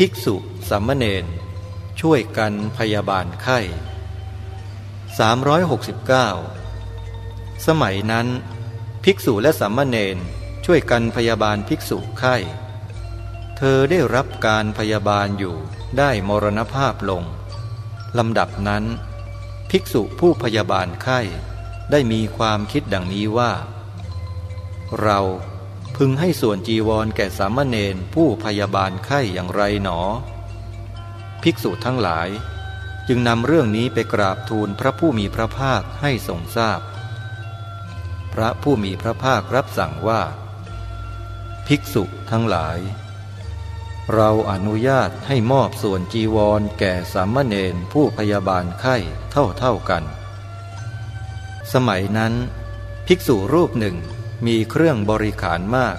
ภิกษุสามเณรช่วยกันพยาบาลไข้ 369 สมัยนั้น ภิกษุและสามเณรช่วยกันพยาบาลภิกษุไข้ เธอได้รับการพยาบาลอยู่ได้มรณภาพลง ลำดับนั้น ภิกษุผู้พยาบาลไข้ได้มีความคิดดังนี้ว่า เรา พึงให้ส่วนจีวรแก่สามเณรผู้พยาบาลไข้อย่างไรหนอ ภิกษุทั้งหลาย จึงนำเรื่องนี้ไปกราบทูลพระผู้มีพระภาคให้ทรงทราบพพระผู้มีพระภาครับสั่งว่า ภิกษุทั้งหลาย เราอนุญาตให้มอบส่วนจีวรแก่สามเณรผู้พยาบาลไข้เท่าเท่ากัน สมัยนั้น ภิกษุรูปหนึ่ง มีเครื่องบริขารมาก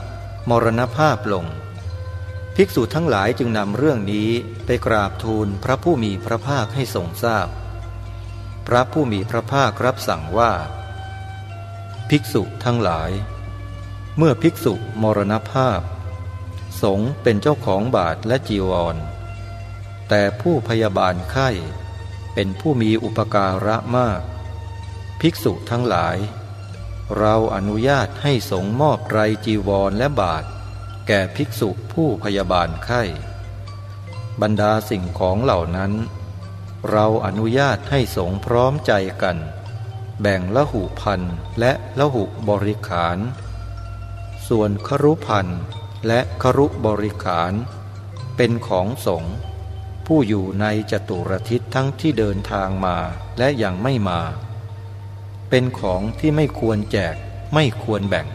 มรณภาพลง ภิกษุทั้งหลายจึงนำเรื่องนี้ไปกราบทูลพระผู้มีพระภาคให้ทรงทราบพพระผู้มีพระภาครับสั่งว่า ภิกษุทั้งหลาย เมื่อภิกษุมรณภาพ สงเป็นเจ้าของบาทและจีวร แต่ผู้พยาบาลไข้เป็นผู้มีอุปการะมาก ภิกษุทั้งหลาย เราอนุญาตให้สงมอบไรจีวรและบาท แก่ภิกษุผู้พยาบาลไข้ บรรดาสิ่งของเหล่านั้น เราอนุญาตให้สงพร้อมใจกัน แบ่งละหุพันและละหุบริขาร ส่วนครุพันและครุบริขาร เป็นของสงผู้อยู่ในจตุรทิศทั้งที่เดินทางมาและยังไม่มา เป็นของที่ไม่ควรแจกไม่ควรแบ่ง